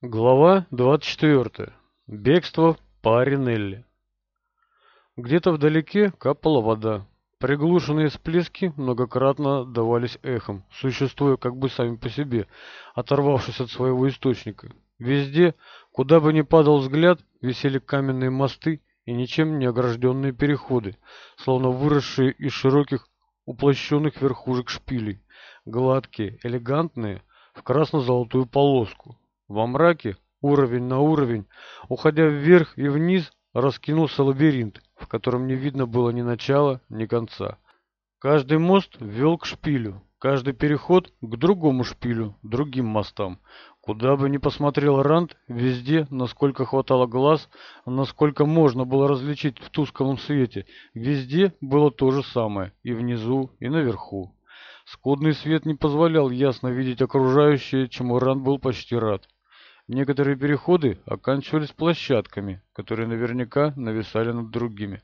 Глава 24. Бегство Паринелли. Где-то вдалеке капала вода. Приглушенные всплески многократно давались эхом, существуя как бы сами по себе, оторвавшись от своего источника. Везде, куда бы ни падал взгляд, висели каменные мосты и ничем не огражденные переходы, словно выросшие из широких уплощенных верхушек шпилей, гладкие, элегантные, в красно-золотую полоску. Во мраке, уровень на уровень, уходя вверх и вниз, раскинулся лабиринт, в котором не видно было ни начала, ни конца. Каждый мост вел к шпилю, каждый переход к другому шпилю, другим мостам. Куда бы ни посмотрел Ранд, везде, насколько хватало глаз, насколько можно было различить в тусклом свете, везде было то же самое, и внизу, и наверху. Скудный свет не позволял ясно видеть окружающее, чему Ранд был почти рад. Некоторые переходы оканчивались площадками, которые наверняка нависали над другими.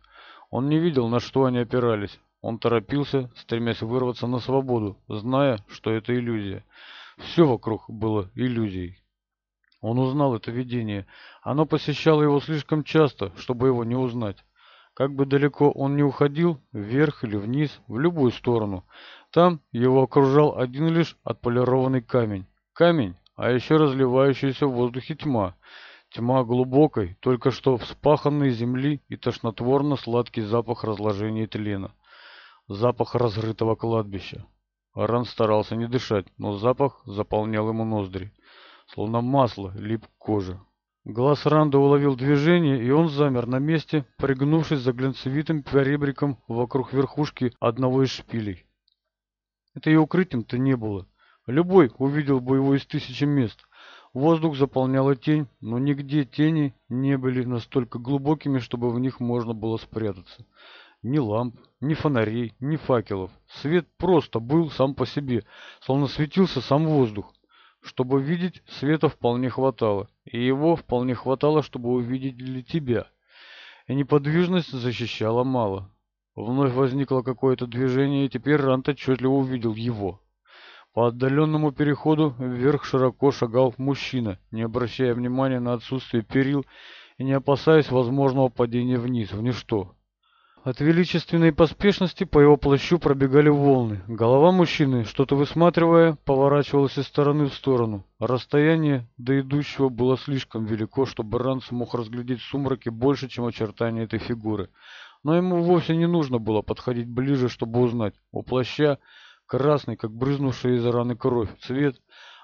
Он не видел, на что они опирались. Он торопился, стремясь вырваться на свободу, зная, что это иллюзия. Все вокруг было иллюзией. Он узнал это видение. Оно посещало его слишком часто, чтобы его не узнать. Как бы далеко он ни уходил, вверх или вниз, в любую сторону, там его окружал один лишь отполированный камень. Камень, а еще разливающаяся в воздухе тьма. Тьма глубокой, только что вспаханной земли и тошнотворно-сладкий запах разложения тлена. Запах разрытого кладбища. Аран старался не дышать, но запах заполнял ему ноздри. Словно масло лип к коже. Глаз Ранда уловил движение, и он замер на месте, пригнувшись за глянцевитым поребриком вокруг верхушки одного из шпилей. Это и укрытием-то не было любой увидел бы его из тысячи мест воздух заполняла тень но нигде тени не были настолько глубокими чтобы в них можно было спрятаться ни ламп ни фонарей ни факелов свет просто был сам по себе словно светился сам воздух чтобы видеть, света вполне хватало, и его вполне хватало, чтобы увидеть увидели тебя. И неподвижность защищала мало. Вновь возникло какое-то движение, и теперь Рант отчетливо увидел его. По отдаленному переходу вверх широко шагал мужчина, не обращая внимания на отсутствие перил и не опасаясь возможного падения вниз, в ничто. От величественной поспешности по его плащу пробегали волны. Голова мужчины, что-то высматривая, поворачивалась из стороны в сторону. Расстояние до идущего было слишком велико, чтобы Ран смог разглядеть сумраки больше, чем очертания этой фигуры. Но ему вовсе не нужно было подходить ближе, чтобы узнать. У плаща красный, как брызнувшая из раны кровь, цвет,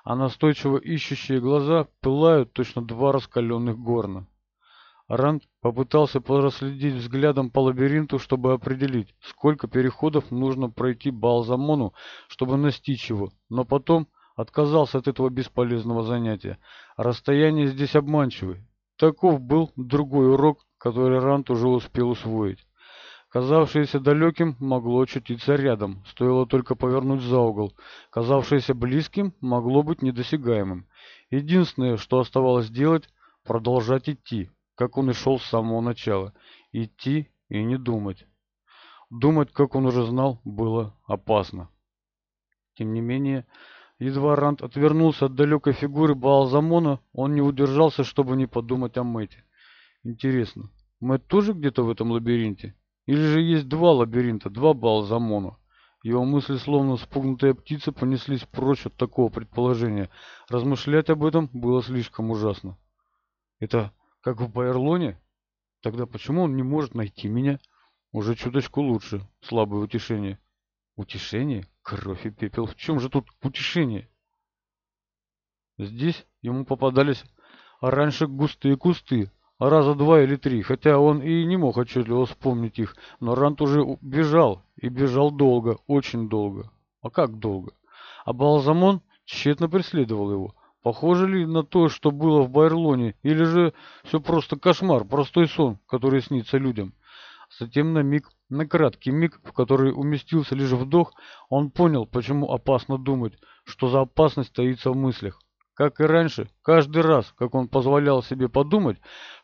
а настойчиво ищущие глаза пылают точно два раскаленных горна. Ранд попытался проследить взглядом по лабиринту, чтобы определить, сколько переходов нужно пройти Балзамону, чтобы настичь его, но потом отказался от этого бесполезного занятия. Расстояние здесь обманчивое. Таков был другой урок, который Ранд уже успел усвоить казавшееся далеким, могло очутиться рядом, стоило только повернуть за угол. Казавшееся близким, могло быть недосягаемым. Единственное, что оставалось делать, продолжать идти, как он и шел с самого начала. Идти и не думать. Думать, как он уже знал, было опасно. Тем не менее, едва Ранд отвернулся от далекой фигуры Баалзамона, он не удержался, чтобы не подумать о Мэте. Интересно, Мэт тоже где-то в этом лабиринте? Или же есть два лабиринта, два Балзамона. Его мысли, словно спугнутые птицы, понеслись прочь от такого предположения. Размышлять об этом было слишком ужасно. Это как в Байерлоне? Тогда почему он не может найти меня? Уже чуточку лучше. Слабое утешение. Утешение? Кровь и пепел. В чем же тут утешение? Здесь ему попадались раньше густые кусты, раза два или три, хотя он и не мог отчетливо вспомнить их, но Рант уже бежал, и бежал долго, очень долго. А как долго? А Балзамон тщетно преследовал его. Похоже ли на то, что было в Байрлоне, или же все просто кошмар, простой сон, который снится людям? Затем на миг, на краткий миг, в который уместился лишь вдох, он понял, почему опасно думать, что за опасность таится в мыслях. Как и раньше, каждый раз, как он позволял себе подумать,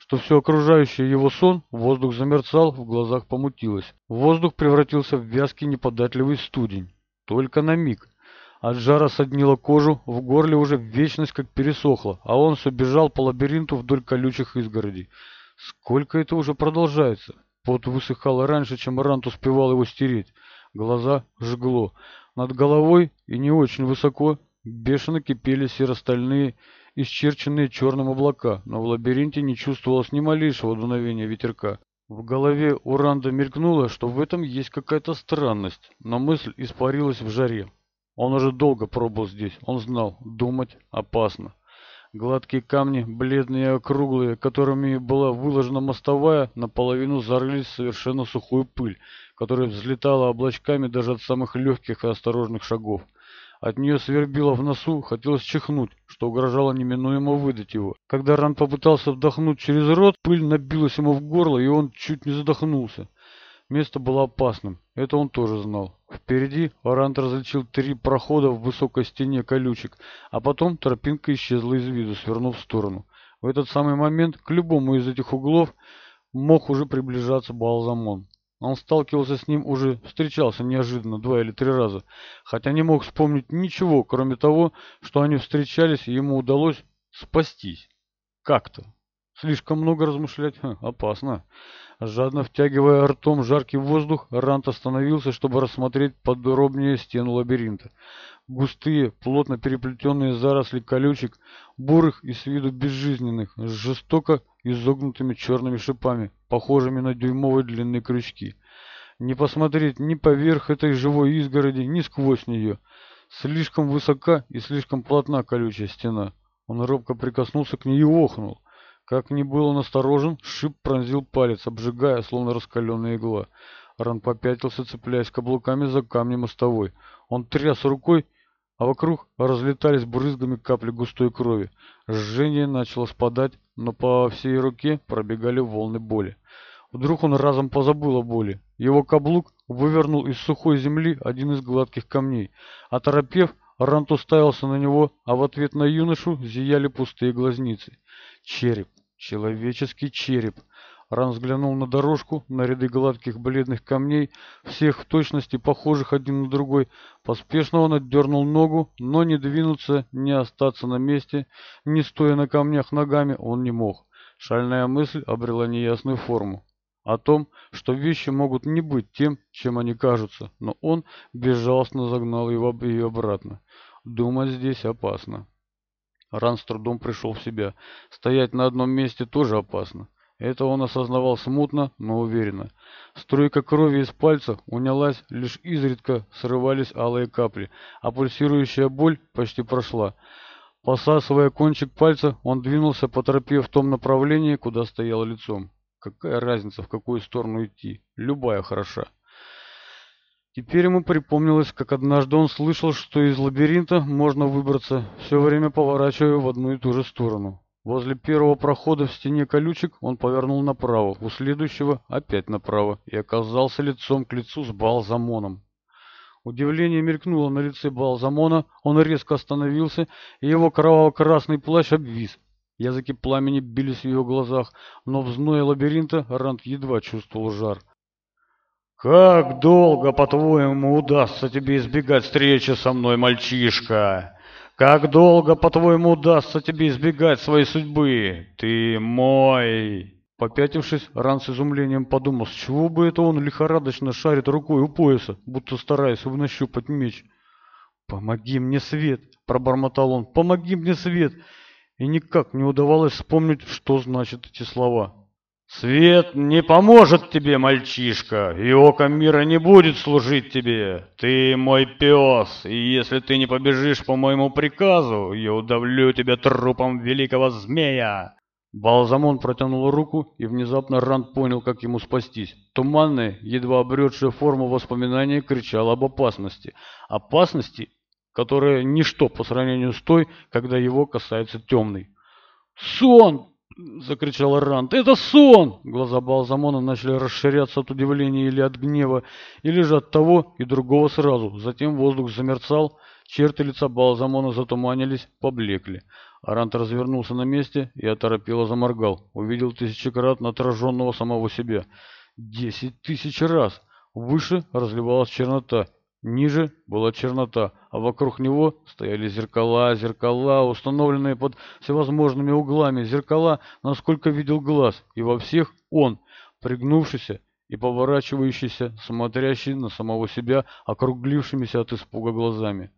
что все окружающее его сон, воздух замерцал, в глазах помутилось. Воздух превратился в вязкий неподатливый студень. Только на миг. От жара соднило кожу, в горле уже вечность как пересохло, а он все бежал по лабиринту вдоль колючих изгородей. Сколько это уже продолжается? Пот высыхал раньше, чем Рант успевал его стереть. Глаза жгло. Над головой и не очень высоко бешено кипели серостальные исчерченные черным облака, но в лабиринте не чувствовалось ни малейшего дуновения ветерка. В голове Уранда мелькнуло, что в этом есть какая-то странность, но мысль испарилась в жаре. Он уже долго пробыл здесь, он знал, думать опасно. Гладкие камни, бледные и округлые, которыми была выложена мостовая, наполовину зарылись в совершенно сухую пыль, которая взлетала облачками даже от самых легких и осторожных шагов. От нее свербило в носу, хотелось чихнуть, что угрожало неминуемо выдать его. Когда Ран попытался вдохнуть через рот, пыль набилась ему в горло, и он чуть не задохнулся. Место было опасным, это он тоже знал. Впереди Орант различил три прохода в высокой стене колючек, а потом тропинка исчезла из виду, свернув в сторону. В этот самый момент к любому из этих углов мог уже приближаться Балзамон. Он сталкивался с ним уже, встречался неожиданно два или три раза, хотя не мог вспомнить ничего, кроме того, что они встречались, и ему удалось спастись. Как-то. Слишком много размышлять Ха, опасно. Жадно втягивая ртом жаркий воздух, Рант остановился, чтобы рассмотреть подробнее стену лабиринта. Густые, плотно переплетенные заросли колючек, бурых и с виду безжизненных, жестоко и изогнутыми черными шипами, похожими на дюймовые длинные крючки. Не посмотреть ни поверх этой живой изгороди, ни сквозь нее. Слишком высока и слишком плотна колючая стена. Он робко прикоснулся к ней и охнул. Как ни был он осторожен, шип пронзил палец, обжигая, словно раскаленная игла. Ран попятился, цепляясь каблуками за камни мостовой. Он тряс рукой а вокруг разлетались брызгами капли густой крови. Жжение начало спадать, но по всей руке пробегали волны боли. Вдруг он разом позабыл о боли. Его каблук вывернул из сухой земли один из гладких камней. Оторопев, Рант уставился на него, а в ответ на юношу зияли пустые глазницы. Череп. Человеческий череп. Ран взглянул на дорожку, на ряды гладких бледных камней, всех в точности похожих один на другой. Поспешно он отдернул ногу, но не двинуться, не остаться на месте, не стоя на камнях ногами, он не мог. Шальная мысль обрела неясную форму. О том, что вещи могут не быть тем, чем они кажутся, но он безжалостно загнал его и обратно. Думать здесь опасно. Ран с трудом пришел в себя. Стоять на одном месте тоже опасно. Это он осознавал смутно, но уверенно. Струйка крови из пальца унялась, лишь изредка срывались алые капли, а пульсирующая боль почти прошла. Посасывая кончик пальца, он двинулся по тропе в том направлении, куда стоял лицом. Какая разница, в какую сторону идти? Любая хороша. Теперь ему припомнилось, как однажды он слышал, что из лабиринта можно выбраться, все время поворачивая в одну и ту же сторону. Возле первого прохода в стене колючек он повернул направо, у следующего опять направо и оказался лицом к лицу с Балзамоном. Удивление мелькнуло на лице Балзамона, он резко остановился, и его кроваво-красный плащ обвис. Языки пламени бились в его глазах, но в зное лабиринта Рант едва чувствовал жар. «Как долго, по-твоему, удастся тебе избегать встречи со мной, мальчишка?» Как долго, по-твоему, удастся тебе избегать своей судьбы? Ты мой!» Попятившись, Ран с изумлением подумал, с чего бы это он лихорадочно шарит рукой у пояса, будто стараясь нащупать меч. «Помоги мне, Свет!» — пробормотал он. «Помоги мне, Свет!» И никак не удавалось вспомнить, что значат эти слова. Свет не поможет тебе, мальчишка, и око мира не будет служить тебе. Ты мой пес, и если ты не побежишь по моему приказу, я удавлю тебя трупом великого змея». Балзамон протянул руку, и внезапно Ранд понял, как ему спастись. Туманная, едва обретшая форму воспоминания, кричала об опасности. Опасности, которая ничто по сравнению с той, когда его касается темный. «Сон!» закричал Ранд. «Это сон!» Глаза Балзамона начали расширяться от удивления или от гнева, или же от того и другого сразу. Затем воздух замерцал, черты лица Балзамона затуманились, поблекли. Арант развернулся на месте и оторопело заморгал. Увидел тысячекратно отраженного самого себя. Десять тысяч раз! Выше разливалась чернота, Ниже была чернота, а вокруг него стояли зеркала, зеркала, установленные под всевозможными углами, зеркала, насколько видел глаз, и во всех он, пригнувшийся и поворачивающийся, смотрящий на самого себя округлившимися от испуга глазами.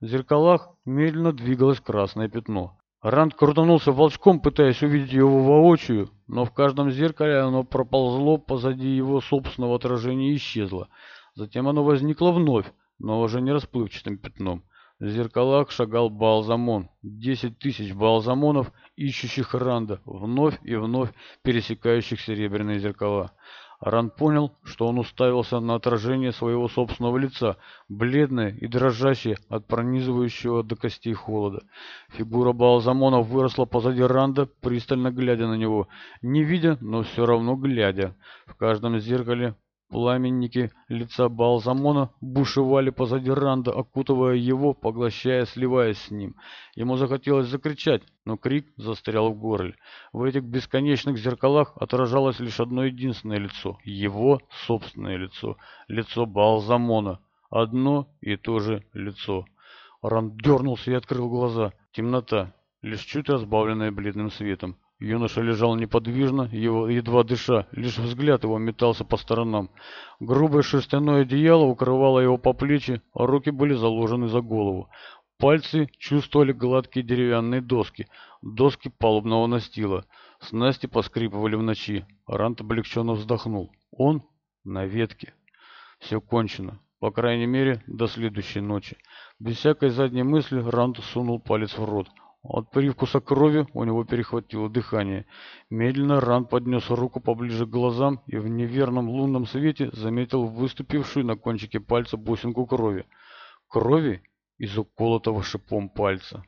В зеркалах медленно двигалось красное пятно. Ранд крутанулся волчком, пытаясь увидеть его воочию, но в каждом зеркале оно проползло позади его собственного отражения и исчезло. Затем оно возникло вновь, но уже не расплывчатым пятном. В зеркалах шагал Балзамон. Десять тысяч Балзамонов, ищущих Ранда, вновь и вновь пересекающих серебряные зеркала. Ран понял, что он уставился на отражение своего собственного лица, бледное и дрожащее от пронизывающего до костей холода. Фигура Балзамона выросла позади Ранда, пристально глядя на него, не видя, но все равно глядя. В каждом зеркале Пламенники лица Балзамона бушевали позади Ранда, окутывая его, поглощая, сливаясь с ним. Ему захотелось закричать, но крик застрял в горле. В этих бесконечных зеркалах отражалось лишь одно единственное лицо — его собственное лицо, лицо Балзамона. Одно и то же лицо. Ранд дернулся и открыл глаза. Темнота, лишь чуть разбавленная бледным светом. Юноша лежал неподвижно, его едва дыша, лишь взгляд его метался по сторонам. Грубое шерстяное одеяло укрывало его по плечи, а руки были заложены за голову. Пальцы чувствовали гладкие деревянные доски, доски палубного настила. Снасти поскрипывали в ночи. Рант облегченно вздохнул. Он на ветке. Все кончено. По крайней мере, до следующей ночи. Без всякой задней мысли Рант сунул палец в рот. От привкуса крови, у него перехватило дыхание. Медленно Ран поднес руку поближе к глазам и в неверном лунном свете заметил выступившую на кончике пальца бусинку крови. Крови из уколотого шипом пальца.